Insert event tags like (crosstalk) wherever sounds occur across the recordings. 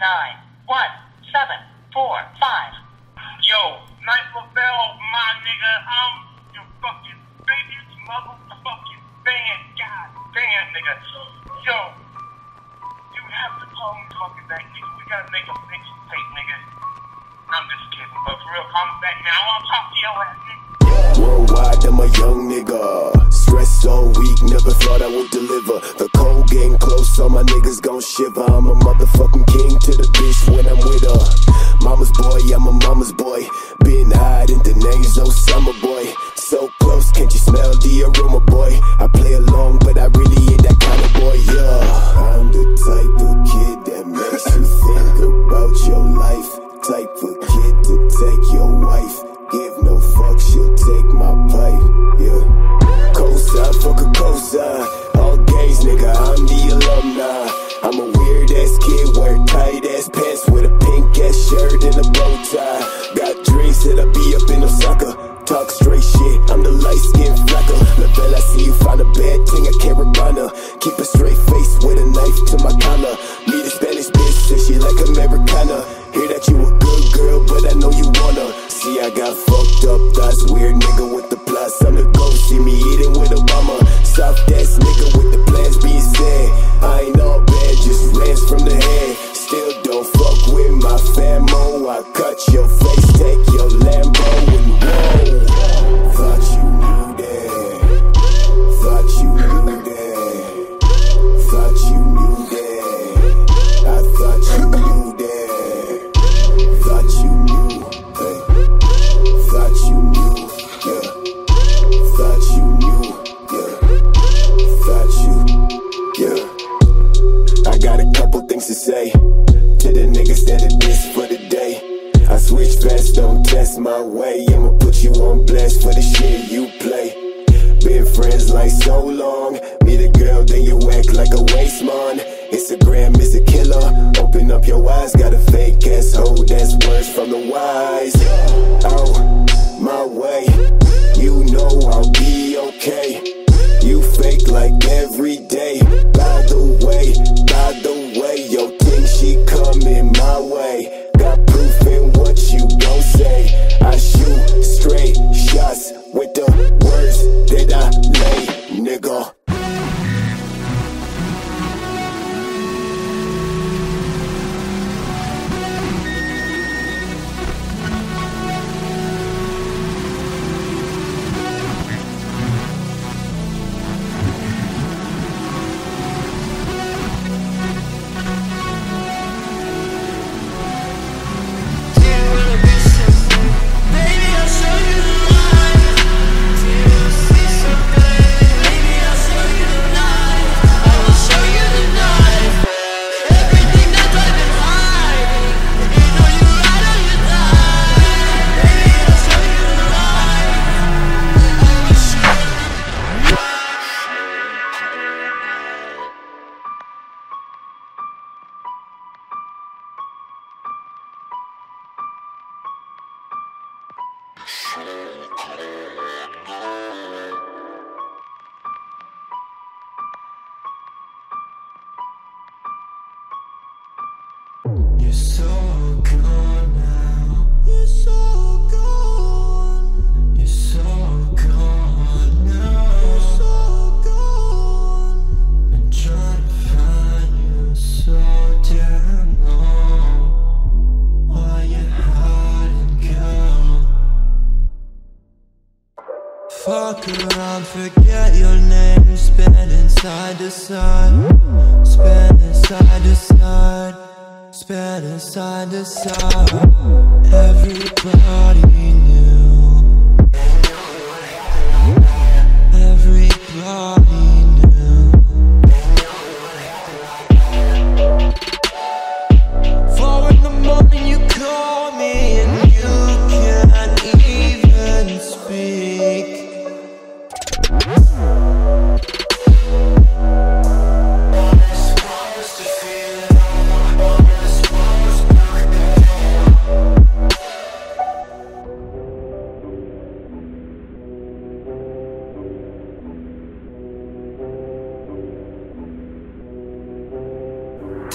nine, one, seven, four, five. Yo, Bell, my nigga. I'm your fucking biggest motherfucking nigga. Yo, you have to call me fucking back, nigga. We gotta make a nigga. I'm just kidding, but for real, call me back now. I wanna talk to your ass, nigga. Worldwide, I'm a young nigga. Stressed all week, never thought I would deliver. The cold getting close, all my niggas gon' shiver. I'm a motherfucking king to the bitch when I'm with her. Mama's boy, I'm a mama's boy. Been hiding the names, no summer boy. So close, can't you smell the aroma, boy? I play along, but I really ain't that kind of boy, yeah. I'm the type of kid that makes you think about your life. Type of kid to take your wife. She'll take my pipe, yeah. Fuck a. All gays, nigga, I'm the alumni. I'm a weird ass kid, wear tight ass pants with a pink ass shirt and a bow tie. Got dreams that I be up in Osaka. Talk straight shit, I'm the light skinned flacker. LaBelle, I see you find a bad thing, I can't. Keep a straight face with a knife to my collar. Meet a Spanish bitch, says she like Americana. Hear that you a good girl, but I know you wanna. I got fucked up, that's weird nigga with the plus. I'm the ghost, see me eating with a Obama. Soft ass nigga with the plans being said. I ain't all bad, just rants from the head. Still don't fuck with my famo. I cut your face, take your Lambo and whoa.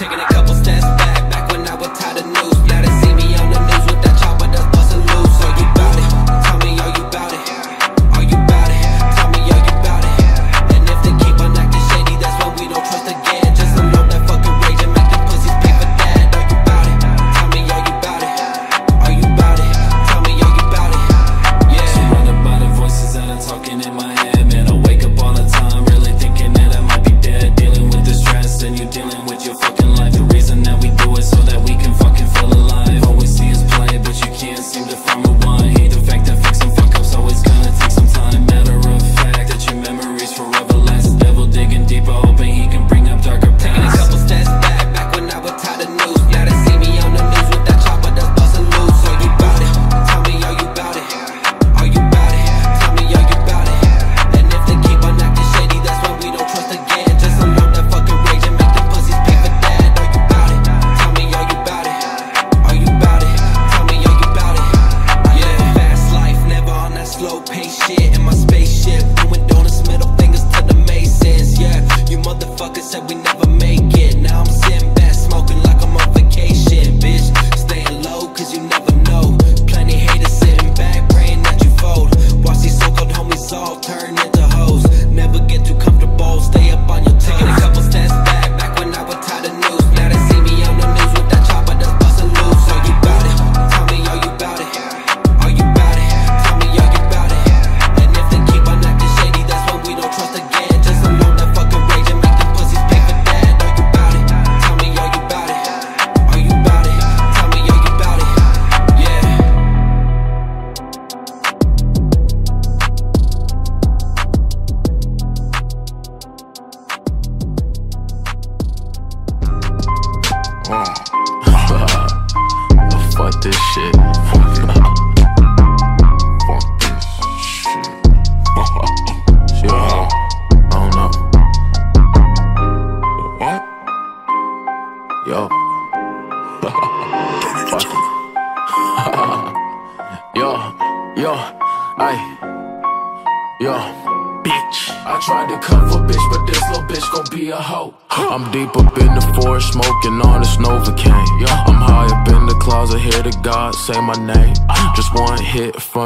Taking a couple steps back, back when I was tired of news.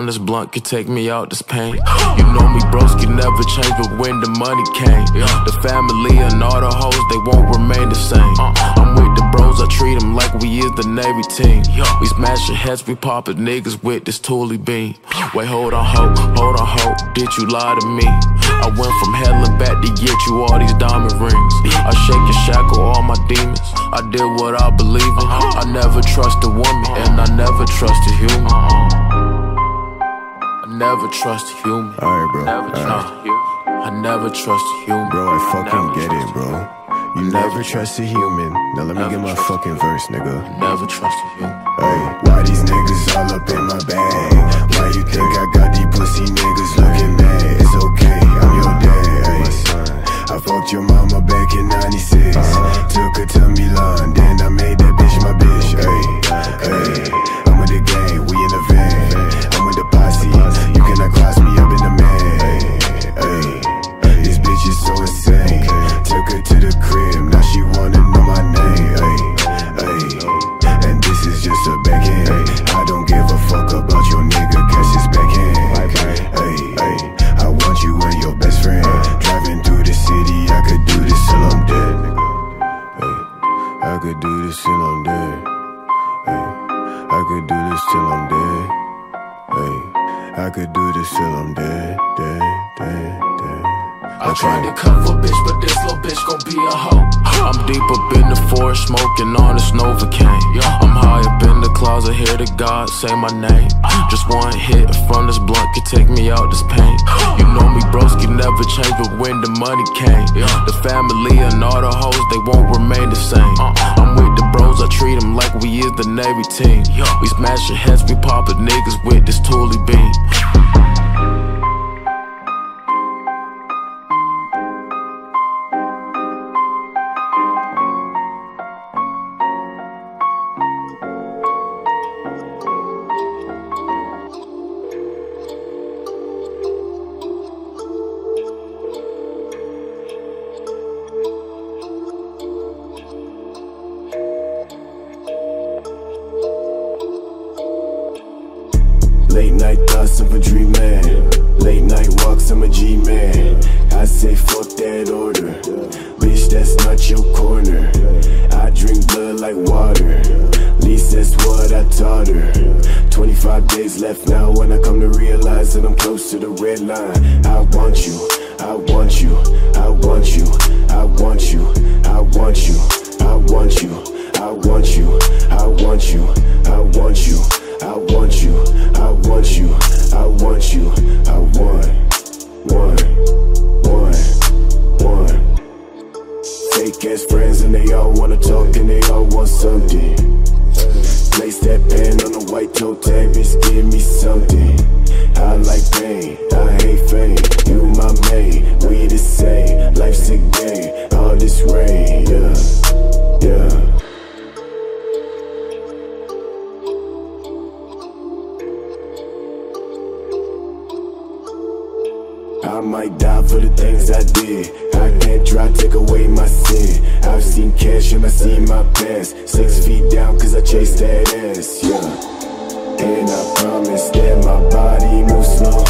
From this blunt could take me out this pain. You know me, bros broski never change, but when the money came, the family and all the hoes, they won't remain the same. Uh-uh. I'm with the bros, I treat them like we is the Navy team. We smashing heads, we popping niggas with this toolie beam. Wait, hold on, ho, hold on, ho, did you lie to me? I went from hell and back to get you all these diamond rings. I shake and shackle all my demons. I did what I believe in. Uh-huh. I never trust a woman, and I never trust a human. Uh-uh. I never trust a human. Alright, bro. Never trust human. I never trust a human. Bro, I fucking Never get it, bro. You never trust a human. Now let me get my fucking verse, nigga. Never trust a human. Hey, why these niggas all up in my bag? Why you think I got these pussy niggas looking mad? It's okay, I'm your dad. Ay. I fucked your mama back in 96. Took her to Milan, then I made that bitch my bitch. Hey, hey, I'm with the gang, deep up in the forest, smoking on this Novocaine. I'm high up in the closet, hear the God say my name. Just one hit from this blunt could take me out this pain. You know me, bros broski never change, but when the money came, the family and all the hoes, they won't remain the same. I'm with the bros, I treat them like we is the Navy team. We smashing heads, we popping niggas with this toolie beam. Walks, I'm a G man. I say fuck that order. Bitch, that's not your corner. I drink blood like water. Least that's what I taught her. 25 days left now when I come to realize that I'm close to the red line. I want you, I want you, I want you, I want you, I want you, I want you, I want you, I want you, I want you, I want you, I want you, I want you, I want, Fake friends and they all wanna talk and they all want something. Place that pen on the white toe tag, bitch, give me something. I like pain, I hate fame. You my main, we the same. Life's a game, all this rain, yeah, yeah. I might die for the things I did. I can't try take away my sin. I've seen cash and I see my past. Six feet down cause I chased that ass, yeah. And I promise that my body moves slow.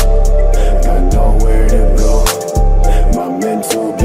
Got nowhere to go. My mental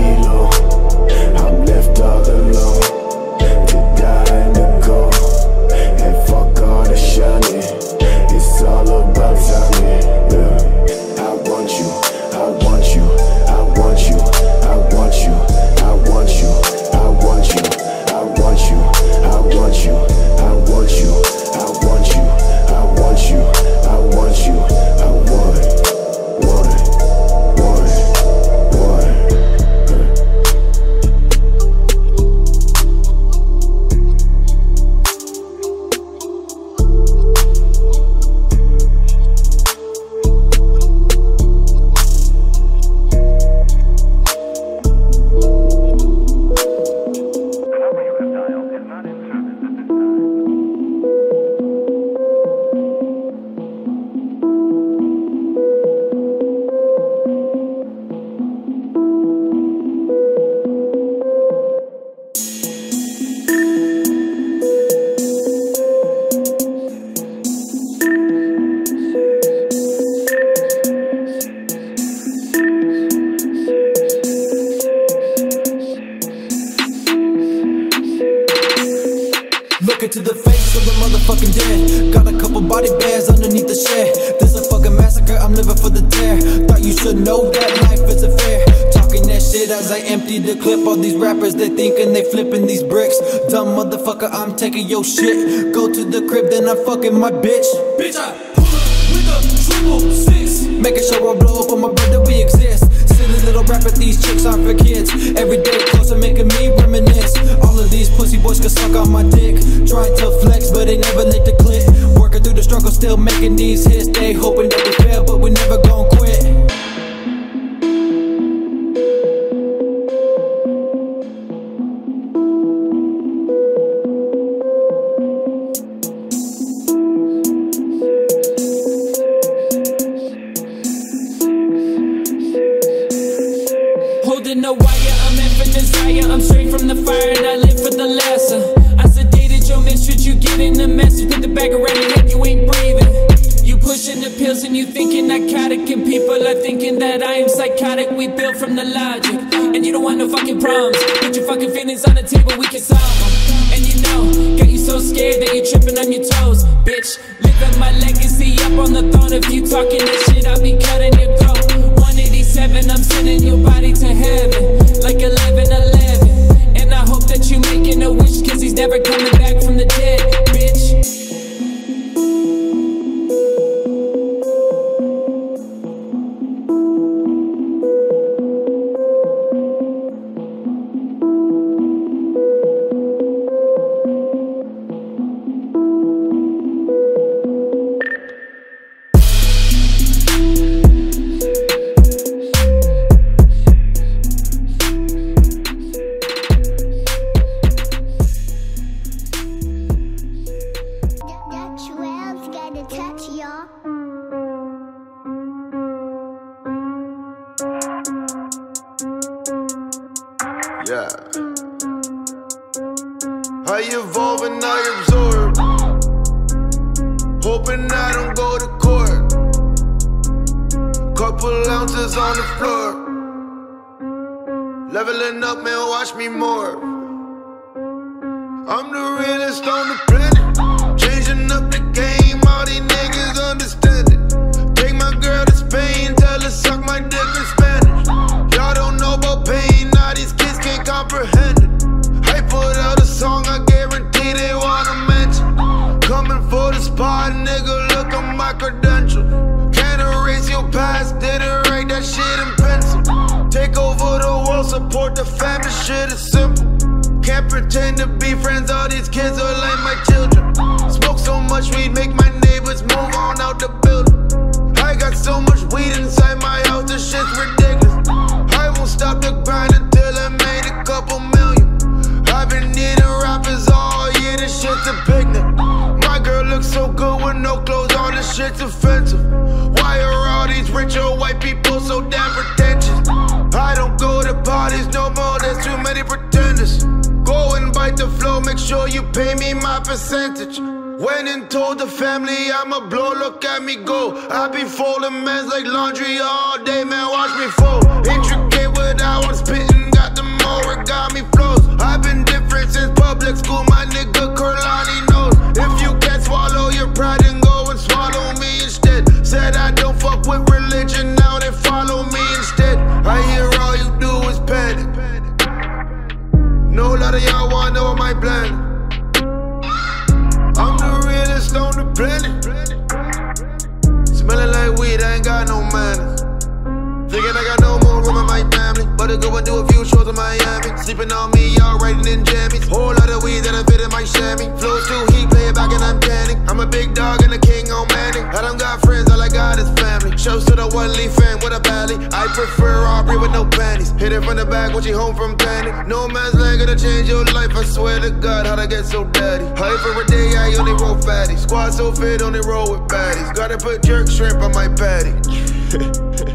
shit. Go to the crib, then I fucking my bitch. Bitch, I pull up with a. Making sure I blow up on my brother, we exist. Silly little rapper, these chicks are for kids. Every day closer, making me reminisce. All of these pussy boys can suck on my dick. Trying to flex, but they never lick the clip. Working through the struggle, still making these hits. They hoping catch ya. Yeah. I you evolve and I absorb. Hoping I don't go to court. Couple ounces on the floor. Leveling up, man, watch me more. I'm the realest on the planet. shit is simple. Can't pretend to be friends, all these kids are like my children. Smoke so much weed, make my pay me my percentage. Went and told the family I'ma blow, look at me go. I be folding men's like laundry all day, man, watch me fold. Intricate without spitting. so daddy, High for a day, I only roll fatty. Squad so fit, only roll with baddies. Gotta put jerk shrimp on my patty. (laughs)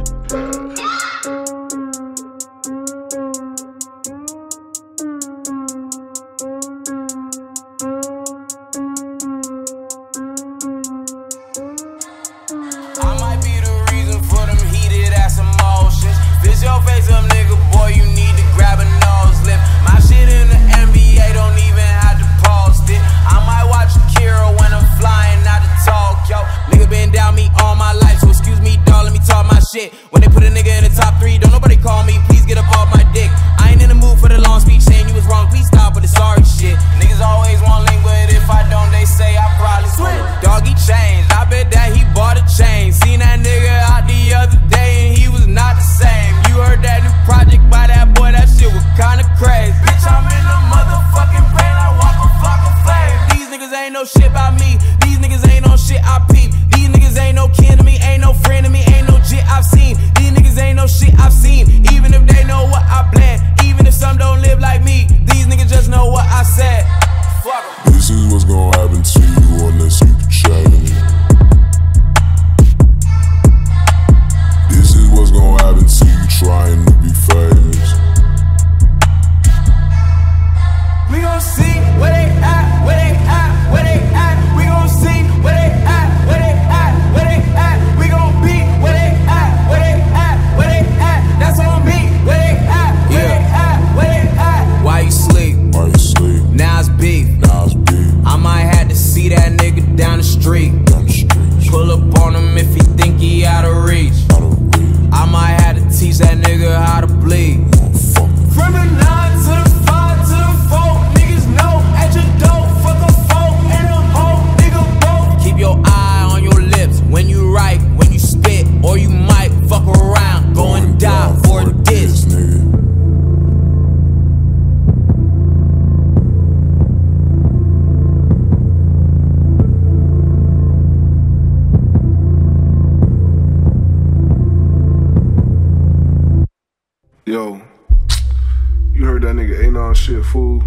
fool,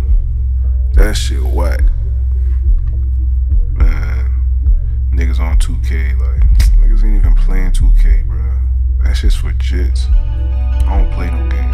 that shit whack. Man, niggas on 2K, like, niggas ain't even playing 2K, bro. That shit's for jits. I don't play no games.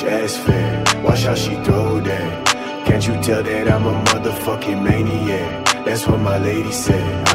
ass fat. Watch how she throw that. Can't you tell that I'm a motherfucking maniac? That's what my lady said.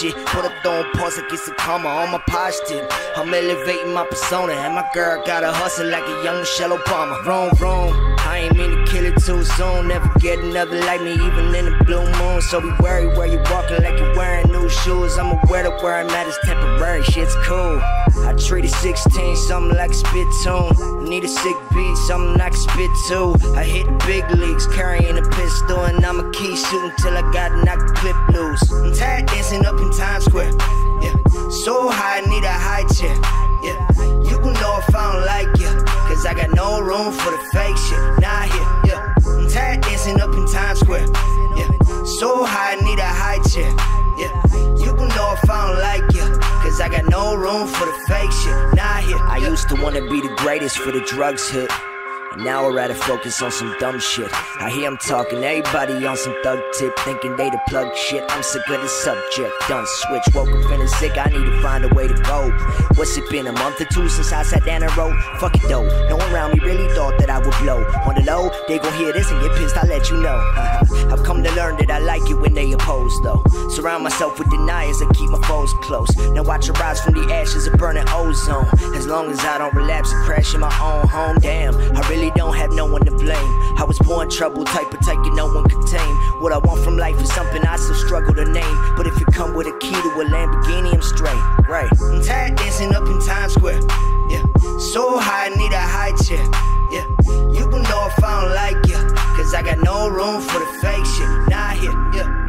Shit. Put up throwing pause, I get some karma on my positive. I'm elevating my persona, and my girl gotta hustle like a young Michelle Obama. Wrong, wrong. I ain't mean to it too soon. Never get another like me, even in the blue moon. So be worried where you walking like you're wearing new shoes. I'm aware that where I'm at is temporary. Shit's cool. I treated 16 something like a spit tune. Need a sick beat, something like a spit too. I hit the big leagues, carrying a pistol, and I'ma keep shooting till I got knock the clip loose. I'm tired dancing up in Times Square. Yeah, so high, I need a high chair. Yeah, you can know if I don't like you. Cause I got no room for the fake shit. Not here, Square. Yeah, so high, I need a high chair. Yeah, you can know if I don't like you. Cause I got no room for the fake shit. Not here. I used to wanna be the greatest for the drugs hit. Now I'd rather focus on some dumb shit. I hear them talking, everybody on some thug tip, thinking they the plug shit. I'm sick of the subject, done switch. Woke up feeling sick, I need to find a way to go. What's it been, a month or two since I sat down and wrote? Fuck it though, no one around me really thought that I would blow. On the low, they gon' hear this and get pissed, I'll let you know. (laughs) I've come to learn that I like it when they oppose though. Surround myself with deniers and keep my foes close. Now watch it rise from the ashes of burning ozone. As long as I don't relapse and crash in my own home, damn, I really don't have no one to blame. I was born trouble, type of type no one could tame. What I want from life is something I still struggle to name. But if you come with a key to a Lamborghini, I'm straight. Right. I'm tired dancing up in Times Square. Yeah. So high, I need a high chair. Yeah. You can know if I don't like you. Cause I got no room for the fake shit. Not here. Yeah.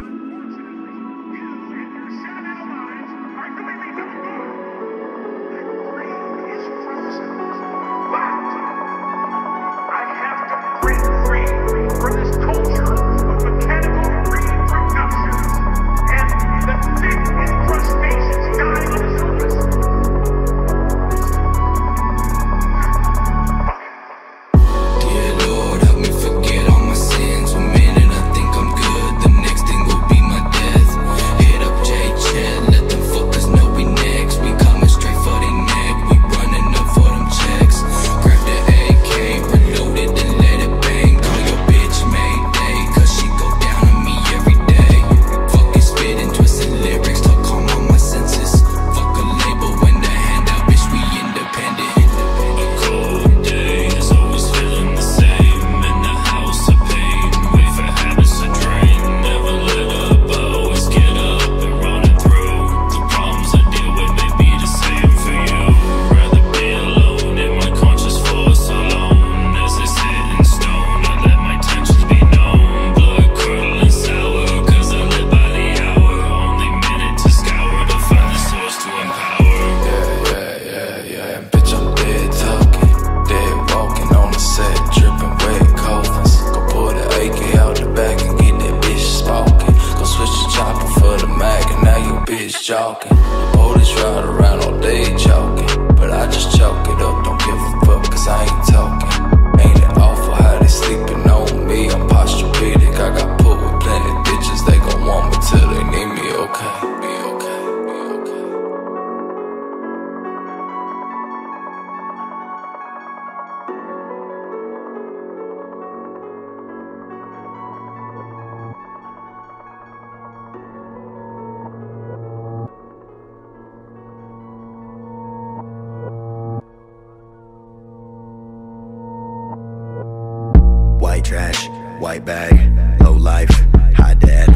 Trash, white bag, low life, high dad.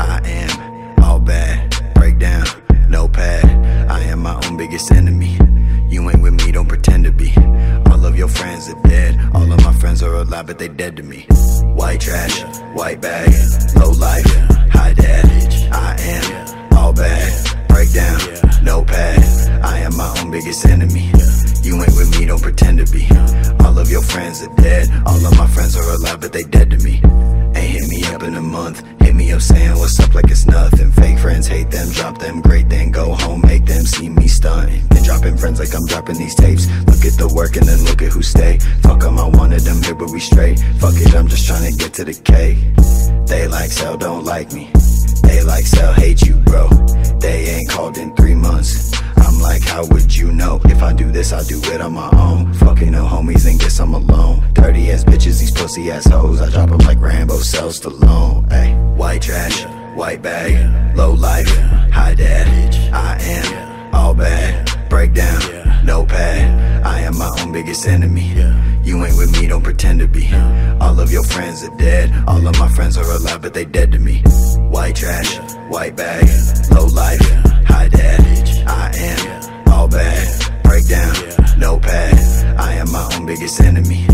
I am all bad. Breakdown, no pad. I am my own biggest enemy. You ain't with me, don't pretend to be. All of your friends are dead. All of my friends are alive, but they dead to me. White trash, white bag, low life, high dad. I am all bad. Breakdown, no pad. I am my own biggest enemy. You ain't with me, don't pretend to be. All of your friends are dead. All of my friends are alive, but they dead to me. Ain't hit me up in a month. Hit me up saying what's up like it's nothing. Fake friends hate them, drop them great, then go home, make them see me stunting. Then dropping friends like I'm dropping these tapes. Look at the work and then look at who stay. Fuck Fuck 'em, I wanted them here, but we straight. Fuck it, I'm just trying to get to the K. They like sell, don't like me. They like sell, hate you, bro. They ain't called in three months. I'm like, how would you know? If I do this, I do it on my own. Fucking no homies and guess I'm alone. Dirty ass bitches, these pussy ass hoes. I drop 'em like Rambo sells Stallone. Ay, white trash, white bag, low life, high dad. I am all bad. Breakdown, no pad. I am my own biggest enemy. You ain't with me, don't pretend to be. All of your friends are dead. All of my friends are alive, but they dead to me. White trash, white bag, low life, high dad. I am all bad. Breakdown, no pad. I am my own biggest enemy.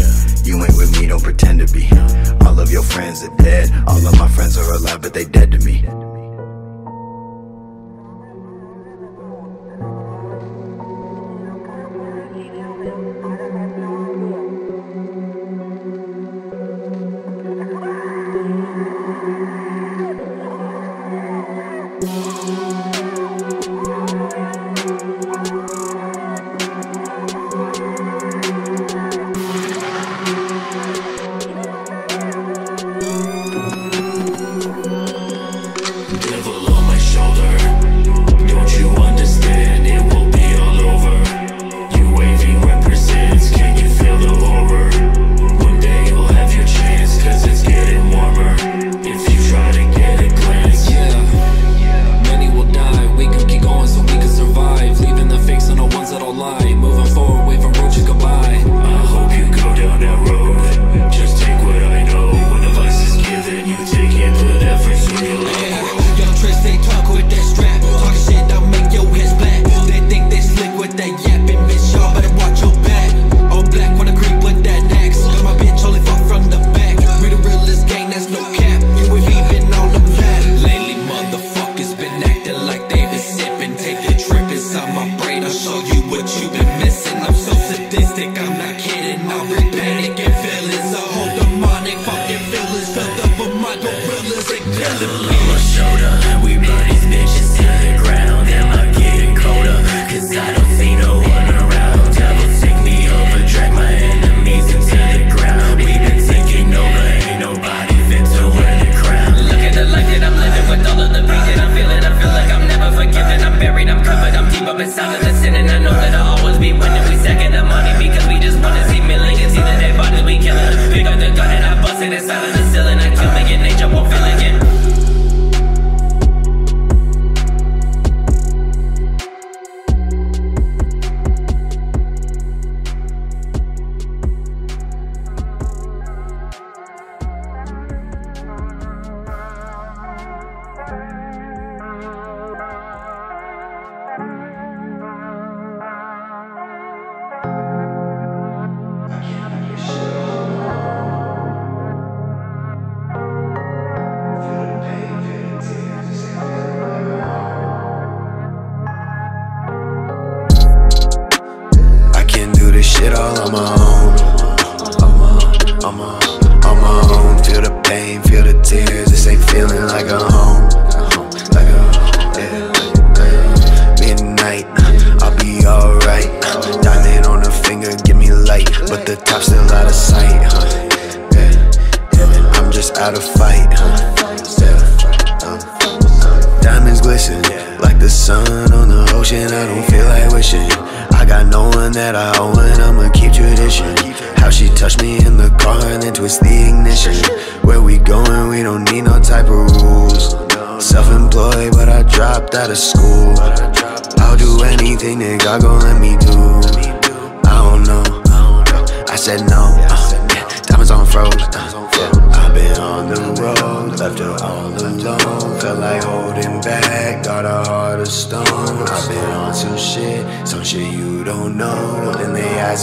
You ain't with me, don't pretend to be. All of your friends are dead. All of my friends are alive, but they dead to me.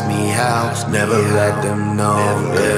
Me never let them know.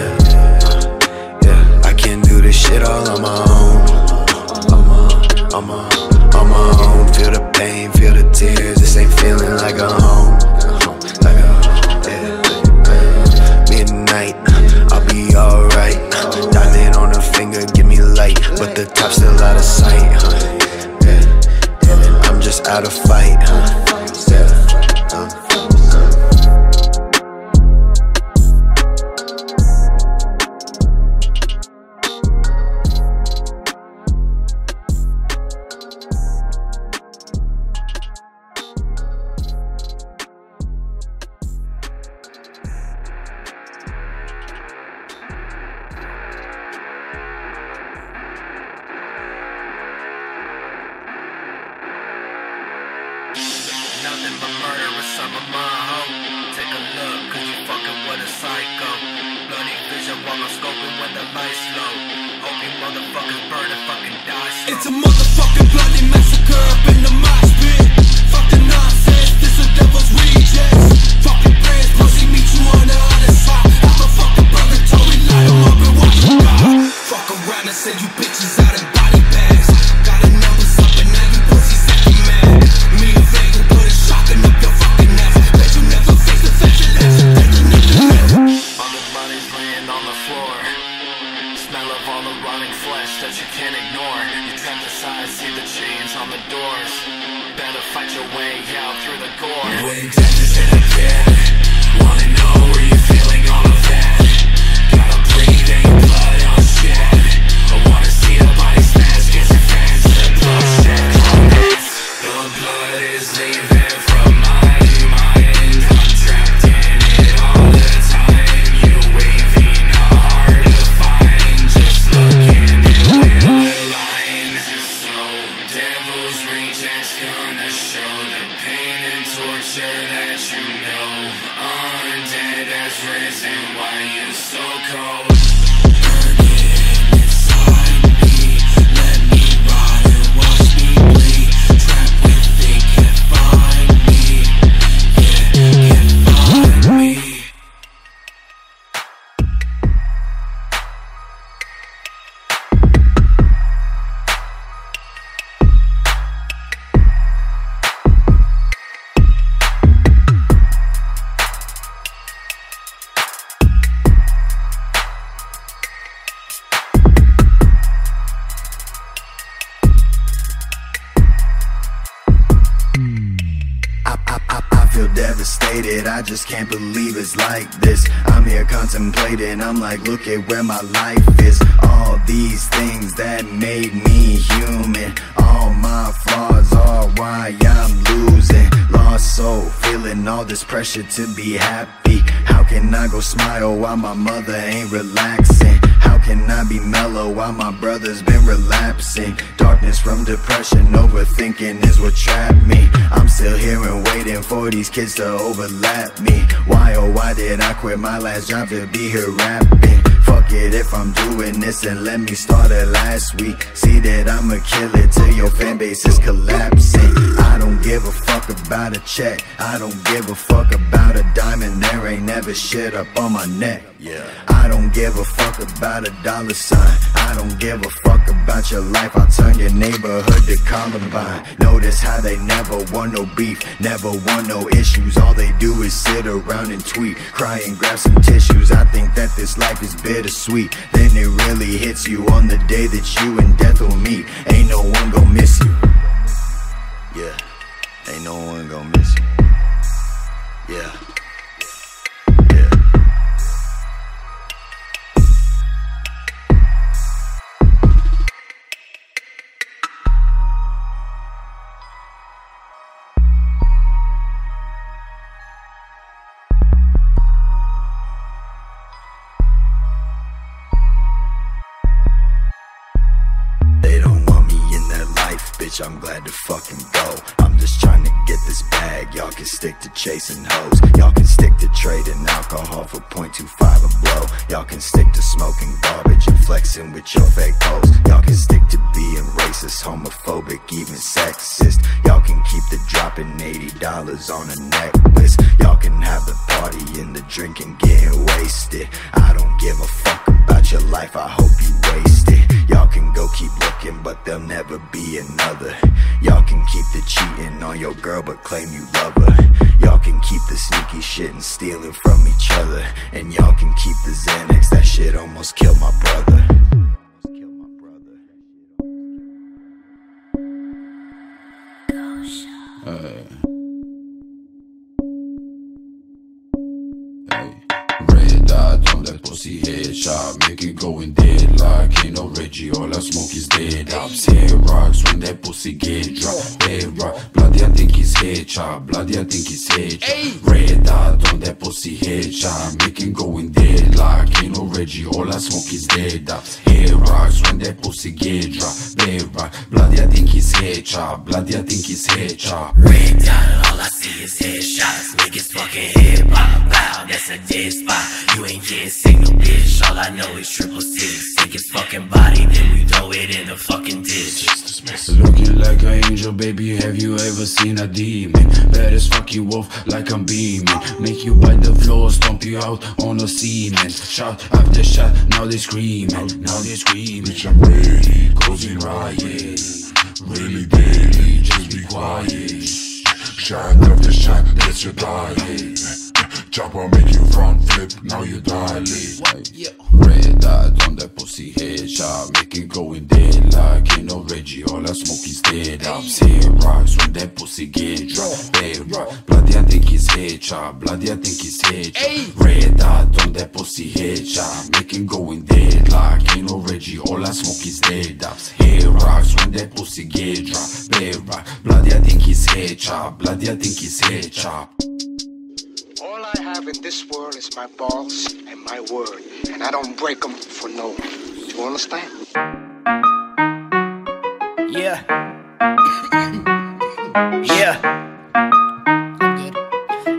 Here contemplating, I'm like, look at where my life is. All these things that made me human, all my flaws are why I'm losing. Lost soul, feeling all this pressure to be happy. How can I go smile while my mother ain't relaxing? Can I be mellow while my brother's been relapsing? Darkness from depression, overthinking is what trapped me. I'm still here and waiting for these kids to overlap me. Why oh why did I quit my last job to be here rapping? Fuck it if I'm doing this and let me start it last week. See that I'ma kill it till your fan base is collapsing. I don't give a fuck about a check. I don't give a fuck about a diamond. There ain't never shit up on my neck. Yeah. I don't give a fuck about a dollar sign. I don't give a fuck about your life. I'll turn your neighborhood to Columbine. Notice how they never want no beef, never want no issues. All they do is sit around and tweet, cry and grab some tissues. I think that this life is bittersweet. Then it really hits you on the day that you and death will meet. Ain't no one gonna miss you. Yeah, ain't no one gonna miss you. Yeah. Yeah. They don't want me in life, bitch. I'm glad to fucking go. This bag. Y'all can stick to chasing hoes. Y'all can stick to trading alcohol for 0.25 a blow. Y'all can stick to smoking garbage and flexing with your fake hoes. Y'all can stick to being racist, homophobic, even sexist. Y'all can keep the dropping $80 on a necklace. Y'all can have the party and the drinking, getting wasted. I don't give a fuck your life. I hope you waste it. Y'all can go keep looking, but there'll never be another. Y'all can keep the cheating on your girl, but claim you love her. Y'all can keep the sneaky shit and stealing from each other. And y'all can keep the Xanax, that shit almost killed my brother. Go pussy headshot, make it going dead like ain't no Reggie. All I smoke is dead ops. Head rocks when that pussy get dropped. Head rock, bloody I think it's headshot, bloody I think it's headshot. Red dot on that pussy headshot, make it going dead like ain't no Reggie. All I smoke is dead ops. Head rocks when that pussy get dropped. Head rock, bloody I think it's headshot, bloody I think it's headshot. Red dot, all I see is headshots. Niggas fucking hip hop. Wow, that's a dead spot. You ain't getting signal, bitch. All I know is triple six. Take his fucking body, then we throw it in the fucking ditch. Looking like an angel, baby, have you ever seen a demon? Bad as fuck you off like I'm beaming Make you bite the floor, stomp you out on a cement Shot after shot, now they screaming, now they screaming Bitch, I'm ready, cozy riot Really daily, just be quiet Shot after shot, that's your diet. Chopper make you front flip, now you die dilate. Red dot on that pussy headshot Make it going dead like ain't no Reggie. All I smoke is dead. I'm saying rocks when that pussy get dropped Bad rock, bloody I think it's headshot Bloody I think it's headshot Red dot on that pussy headshot Make it going dead like ain't no Reggie. All I smoke is dead. Ops Head rocks when that pussy get dropped Bad rock, bloody I think it's headshot Bloody I think it's headshot All I have in this world is my balls and my word, and I don't break them for no one. Do you understand? Yeah. yeah.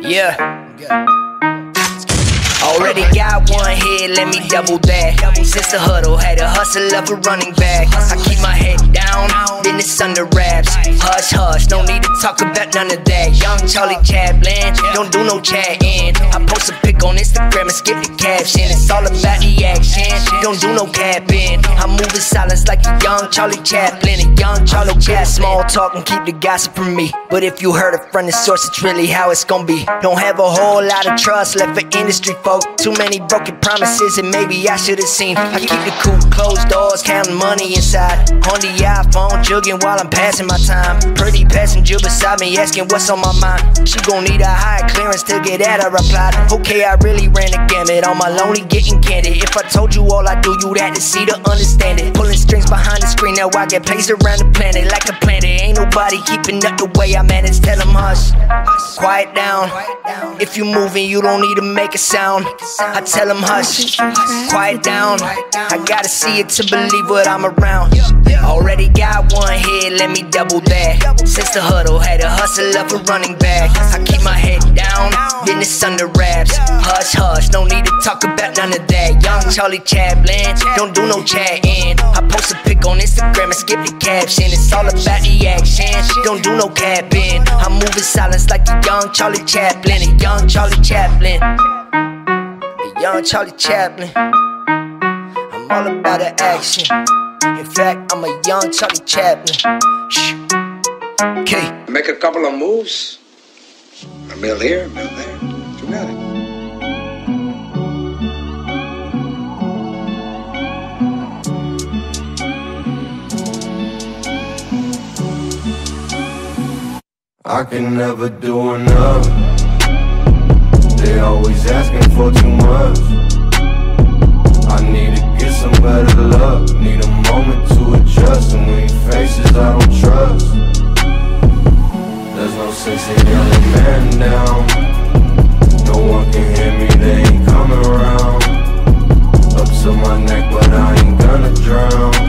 Yeah. Already got one head, let me double that. Since the huddle, had a hustle of a running back. I keep my head down, then it's under wraps. Hush, hush, no need to talk about none of that. Young Charlie Chaplin, don't do no chatting. I post a pic on Instagram and skip the caption. It's all about the action, don't do no capping. I'm moving silence like a young Charlie Chaplin. A young Charlie Chaplin. Small talk and keep the gossip from me. But if you heard it from the source, it's really how it's gonna be. Don't have a whole lot of trust left for industry folk. Too many broken promises, and maybe I should have seen. I keep the coop closed doors, counting money inside. On the iPhone, jugging while I'm passing my time. Pretty passenger beside me asking what's on my mind. She gon' need a high clearance to get at. I replied, Okay, I really ran the gamut. On my lonely, getting candid. If I told you all I do, you'd have to see to understand it. Pulling strings behind the screen, now I get placed around the planet like a planet. Ain't nobody keeping up the way I manage. Tell them hush, quiet down. If you're moving, you don't need to make a sound. I tell them hush, quiet down. I gotta see it to believe what I'm around. Already got one head, let me double that. Since the huddle, had a hustle of a running back. I keep my head down, then it's under wraps. Hush, hush, no need to talk about none of that. Young Charlie Chaplin, don't do no chatting. I post a pic on Instagram and skip the caption. It's all about the action, don't do no capping. I'm moving silence like a young Charlie Chaplin, a young Charlie Chaplin. A young Charlie Chaplin. I'm all about the action. In fact, I'm a young Charlie Chaplin. Shh. Okay. Make a couple of moves. A mill here, a mill there. You got it. I can never do enough. They always asking for too much. I need to get some better luck. Need a moment to adjust. And when faces I don't trust. There's no sense in yelling man down. No one can hear me, they ain't coming around. Up to my neck, but I ain't gonna drown.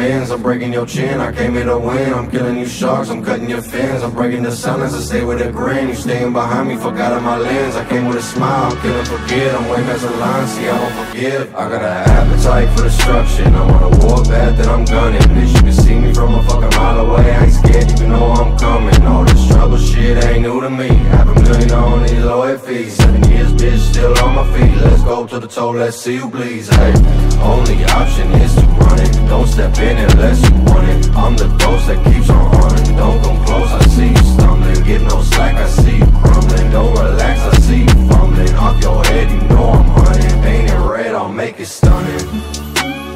I'm breaking your chin, I came here to win. I'm killing you sharks, I'm cutting your fins. I'm breaking the silence, I stay with a grin. You staying behind me, fuck out of my lens. I came with a smile, I'm killing forget. I'm way past the line, see, I don't forgive. I got an appetite for destruction. I'm on a war path that I'm gunning. Bitch, you can see me from a fucking mile away. I ain't scared, you know I'm coming. All this trouble shit ain't new to me. Half a million on these lawyer fees. Seven years, bitch, still on my feet. Let's go to the toe, let's see who bleeds. Hey, only option is to on it. Don't step in unless you want it. I'm the ghost that keeps on haunting Don't come close, I see you stumbling. Get no slack, I see you crumbling. Don't relax, I see you fumbling. Off your head, you know I'm hunting Ain't it red, I'll make it stunning.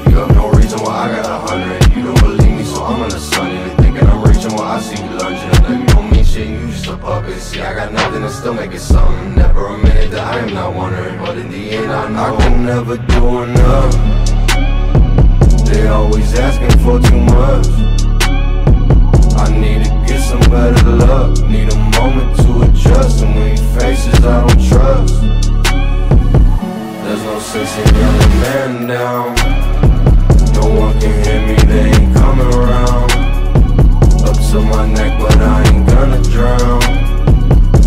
You have no reason why I got a hundred. You don't believe me, so I'm gonna sun. It Thinking I'm reaching while I see you lunging. Like you don't mean shit, you just a puppet. See, I got nothing, to still make it something. Never a minute that I am not wondering. But in the end, I know I can never do enough. They always asking for too much. I need to get some better luck. Need a moment to adjust, and when faces I don't trust. There's no sense in yelling man down. No one can hear me, they ain't coming around. Up to my neck, but I ain't gonna drown.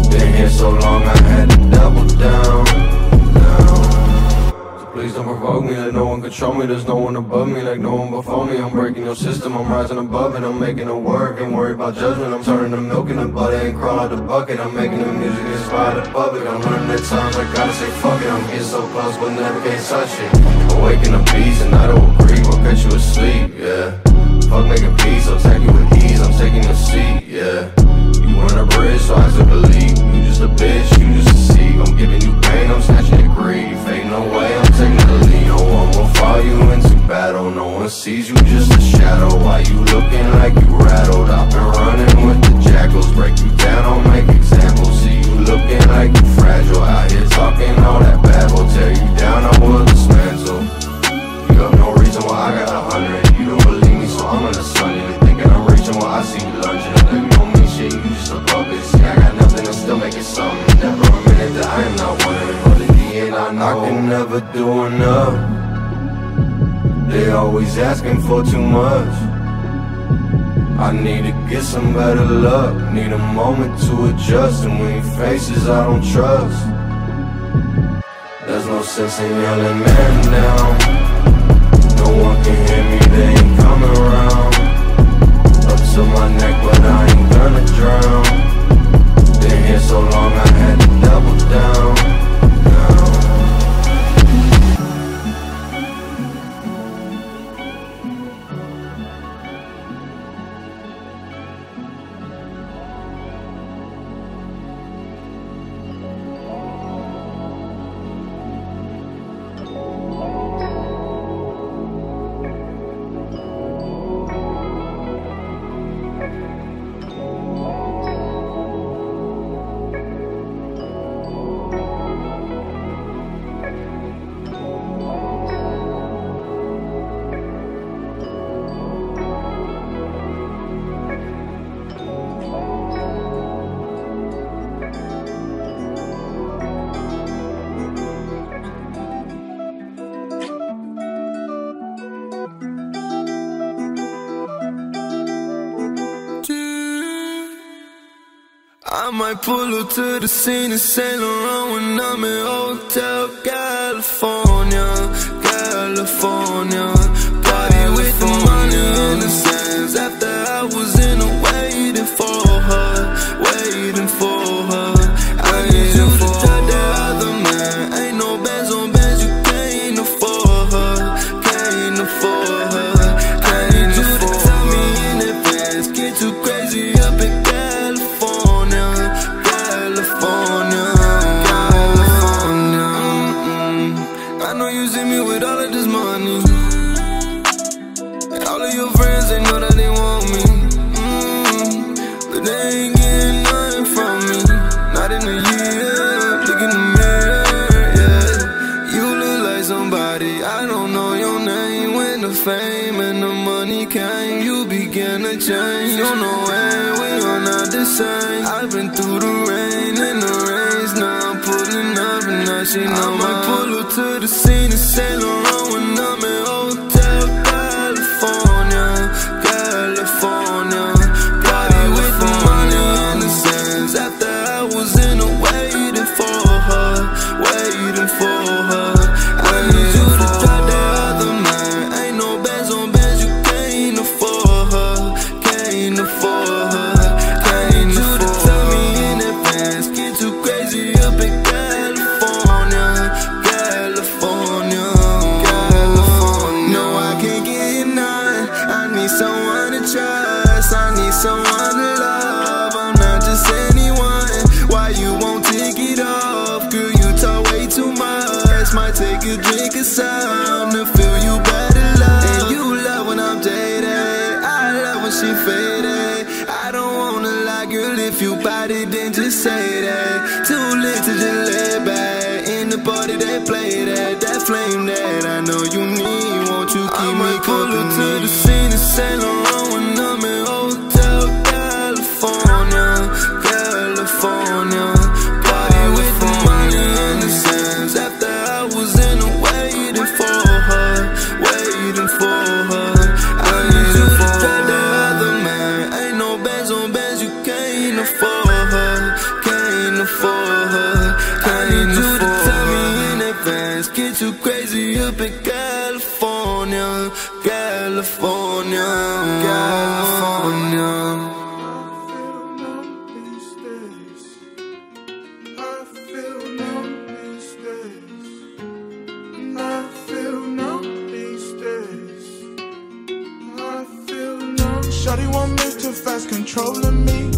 Been here so long, I had to double down. Please don't provoke me, let no one control me. There's no one above me, like no one before me. I'm breaking your system, I'm rising above it. I'm making it work, ain't worried about judgment. I'm turning the milk into butter, ain't crawl out the bucket. I'm making the music inspire the public. I'm learning at times, I gotta say fuck it. I'm getting so close, but never can't touch it. Awaken the beast, and I don't agree, will catch you asleep, yeah. Fuck making peace, I'll take you with ease, I'm taking a seat, yeah. You want a bridge, so I took a leap. You just a bitch, you just a seed. I'm giving you pain, I'm snatching your greed. Fading away, I'm taking the lead. No one will follow you into battle. No one sees you, just a shadow. Why you looking like you rattled? I've been running with the jackals. Break you down, I'll make examples. See you looking like you fragile. Out here talking all that babble. Tear you down, I will dismantle. You have no reason why I got a hundred. You don't believe me, so I'm gonna sun you. Thinking I'm reaching while I see you lunging. Like you don't mean shit, you just a puppet. See, I got nothing I'm still making something. Never a minute that I am not. But in the end, I know I can never do enough. They always asking for too much. I need to get some better luck. Need a moment to adjust. And when faces I don't trust. There's no sense in yelling man down. No one can hear me, they ain't coming around. Up to my neck, but I ain't gonna drown. So long, I had to double down. Might pull up to the scene in Saint Laurent when I'm in Hotel California, California. Party with the money in the to change. You know when we are not the same. I've been through the rain and the rains. Now I'm pulling up and now she know I might pull her to the scene in Saint Laurent when I'm Hotel scene in Saint Laurent when I'm in Hotel California, California. Party with the money in the sands. After I was in the waiting for her, waiting for her. I need you to tell the other man. Ain't no bands on bands, you can't afford her, can't afford her. I need you to tell me in advance. Get you crazy up in California, California, California. Shawty want me too fast, controlling me.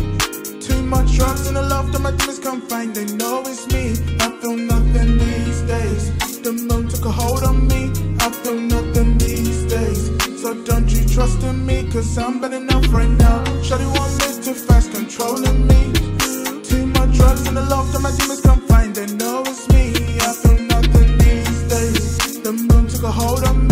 Too much drugs in the loft, and my demons come find. They know it's me. I feel nothing these days. The moon took a hold on me. I feel nothing these days. So don't you trust in me, cause I'm bad enough right now. Shawty want me too fast, controlling me. Too much drugs in the loft, and my demons come find. They know it's me. I feel nothing these days. The moon took a hold on me.